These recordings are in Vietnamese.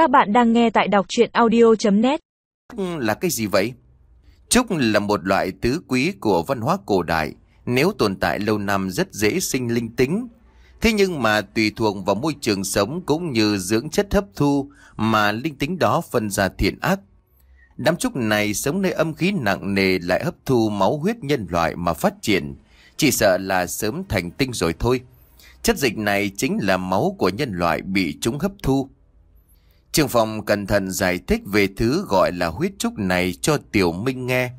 Các bạn đang nghe tại đọc chuyện audio.net là cái gì vậy? Trúc là một loại tứ quý của văn hóa cổ đại, nếu tồn tại lâu năm rất dễ sinh linh tính. Thế nhưng mà tùy thuộc vào môi trường sống cũng như dưỡng chất hấp thu mà linh tính đó phân ra thiện ác. Đám trúc này sống nơi âm khí nặng nề lại hấp thu máu huyết nhân loại mà phát triển, chỉ sợ là sớm thành tinh rồi thôi. Chất dịch này chính là máu của nhân loại bị chúng hấp thu. Trường phòng cẩn thận giải thích về thứ gọi là huyết trúc này cho Tiểu Minh nghe.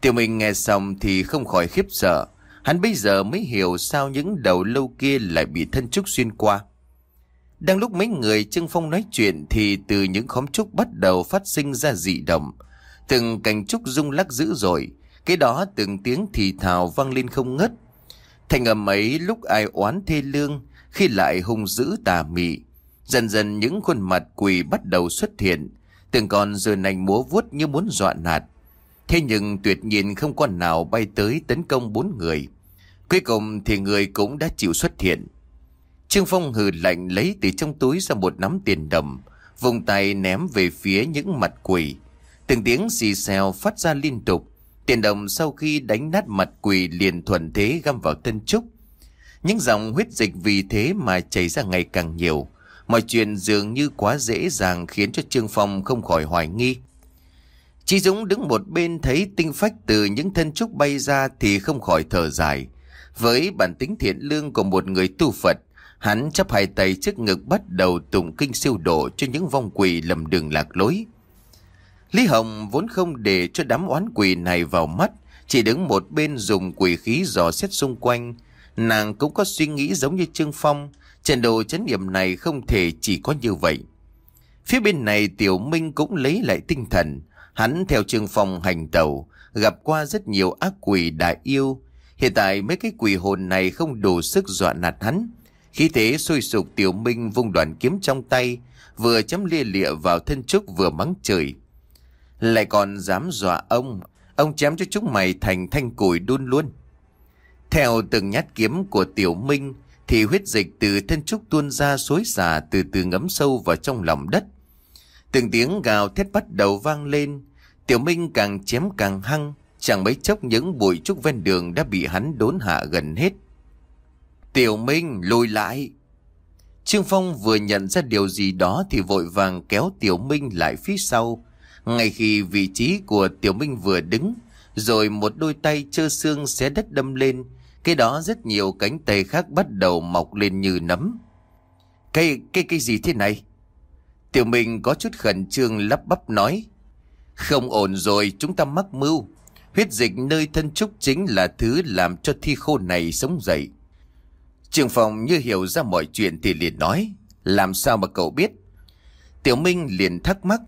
Tiểu Minh nghe xong thì không khỏi khiếp sợ. Hắn bây giờ mới hiểu sao những đầu lâu kia lại bị thân trúc xuyên qua. Đang lúc mấy người Trương Phong nói chuyện thì từ những khóm trúc bắt đầu phát sinh ra dị động. Từng cành trúc rung lắc dữ dội, cái đó từng tiếng thì thào vang lên không ngất. Thành âm ấy lúc ai oán thê lương, khi lại hung dữ tà mị. Dần dần những khuôn mặt quỷ bắt đầu xuất hiện, từng con giờ nành múa vuốt như muốn dọa nạt. Thế nhưng tuyệt nhiên không con nào bay tới tấn công bốn người. Cuối cùng thì người cũng đã chịu xuất hiện. Trương Phong hừ lạnh lấy từ trong túi ra một nắm tiền đồng, vùng tay ném về phía những mặt quỷ. Từng tiếng xì xèo phát ra liên tục. Tiền đồng sau khi đánh nát mặt quỷ liền thuận thế găm vào tân trúc. Những dòng huyết dịch vì thế mà chảy ra ngày càng nhiều. Mọi chuyện dường như quá dễ dàng khiến cho Trương Phong không khỏi hoài nghi. Chi Dũng đứng một bên thấy tinh phách từ những thân trúc bay ra thì không khỏi thở dài. Với bản tính thiện lương của một người tu Phật, hắn chấp hai tay trước ngực bắt đầu tụng kinh siêu độ cho những vong quỷ lầm đường lạc lối. Lý Hồng vốn không để cho đám oán quỷ này vào mắt, chỉ đứng một bên dùng quỷ khí dò xét xung quanh. Nàng cũng có suy nghĩ giống như Trương Phong, trận đồ chấn niệm này không thể chỉ có như vậy. Phía bên này Tiểu Minh cũng lấy lại tinh thần, hắn theo trường phòng hành tàu gặp qua rất nhiều ác quỷ đại yêu. Hiện tại mấy cái quỷ hồn này không đủ sức dọa nạt hắn. Khi thế sôi sục Tiểu Minh vung đoàn kiếm trong tay, vừa chấm lia lịa vào thân trúc vừa mắng trời. Lại còn dám dọa ông Ông chém cho chúng mày thành thanh củi đun luôn Theo từng nhát kiếm của Tiểu Minh thì huyết dịch từ thân trúc tuôn ra xối xả Từ từ ngấm sâu vào trong lòng đất. Từng tiếng gào thét bắt đầu vang lên. Tiểu Minh càng chém càng hăng Chẳng mấy chốc những bụi trúc ven đường Đã bị hắn đốn hạ gần hết. Tiểu Minh lùi lại. Trương Phong vừa nhận ra điều gì đó Thì vội vàng kéo Tiểu Minh lại phía sau. Ngay khi vị trí của Tiểu Minh vừa đứng, rồi một đôi tay trơ xương xé đất đâm lên, cái đó rất nhiều cánh tay khác bắt đầu mọc lên như nấm. cây cây cái gì thế này? Tiểu Minh có chút khẩn trương lắp bắp nói. Không ổn rồi, chúng ta mắc mưu. Huyết dịch nơi thân trúc chính là thứ làm cho thi khô này sống dậy. Trường phòng như hiểu ra mọi chuyện thì liền nói. Làm sao mà cậu biết? Tiểu Minh liền thắc mắc.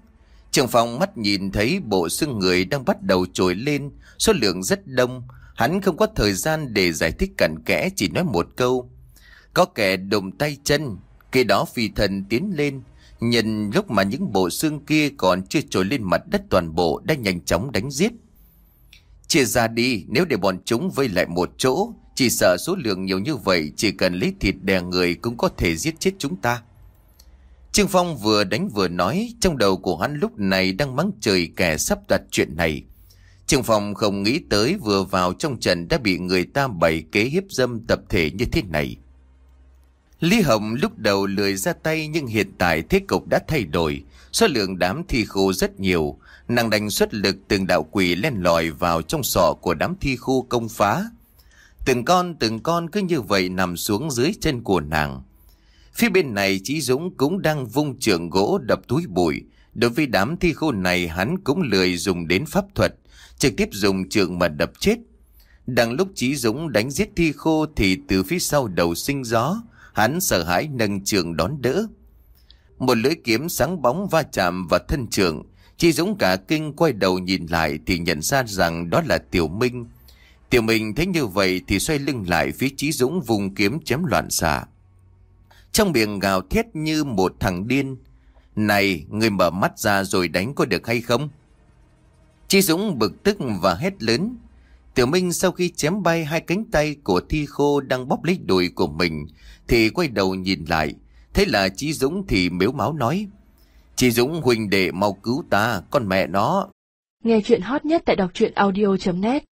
Trường phòng mắt nhìn thấy bộ xương người đang bắt đầu trồi lên, số lượng rất đông. Hắn không có thời gian để giải thích cặn kẽ, chỉ nói một câu. Có kẻ đụng tay chân, kia đó phi thần tiến lên. Nhìn lúc mà những bộ xương kia còn chưa trồi lên mặt đất toàn bộ đã nhanh chóng đánh giết. Chia ra đi, nếu để bọn chúng vây lại một chỗ, chỉ sợ số lượng nhiều như vậy chỉ cần lấy thịt đè người cũng có thể giết chết chúng ta. Trương Phong vừa đánh vừa nói, trong đầu của hắn lúc này đang mắng trời kẻ sắp đặt chuyện này trường phòng không nghĩ tới vừa vào trong trận đã bị người ta bày kế hiếp dâm tập thể như thế này. Lý Hồng lúc đầu lười ra tay nhưng hiện tại thế cục đã thay đổi, số lượng đám thi khu rất nhiều, nàng đành xuất lực từng đạo quỷ len lỏi vào trong sọ của đám thi khu công phá. Từng con từng con cứ như vậy nằm xuống dưới chân của nàng. Phía bên này Chí Dũng cũng đang vung trường gỗ đập túi bụi. Đối với đám thi khô này hắn cũng lười dùng đến pháp thuật, trực tiếp dùng trường mà đập chết. Đang lúc Chí Dũng đánh giết thi khô thì từ phía sau đầu sinh gió, hắn sợ hãi nâng trường đón đỡ. Một lưỡi kiếm sáng bóng va chạm vào thân trường, Chí Dũng cả kinh quay đầu nhìn lại thì nhận ra rằng đó là Tiểu Minh. Tiểu Minh thấy như vậy thì xoay lưng lại phía Chí Dũng vùng kiếm chém loạn xạ. Trong miệng gào thét như một thằng điên. Này, người mở mắt ra rồi đánh có được hay không? Chi Dũng bực tức và hét lớn. Tiểu Minh sau khi chém bay hai cánh tay của Thi Khô đang bóp lấy đùi của mình, thì quay đầu nhìn lại. Thế là Chi Dũng thì miếu máu nói. Chi Dũng huynh đệ mau cứu ta, con mẹ nó. Nghe chuyện hot nhất tại đọc truyện audio.net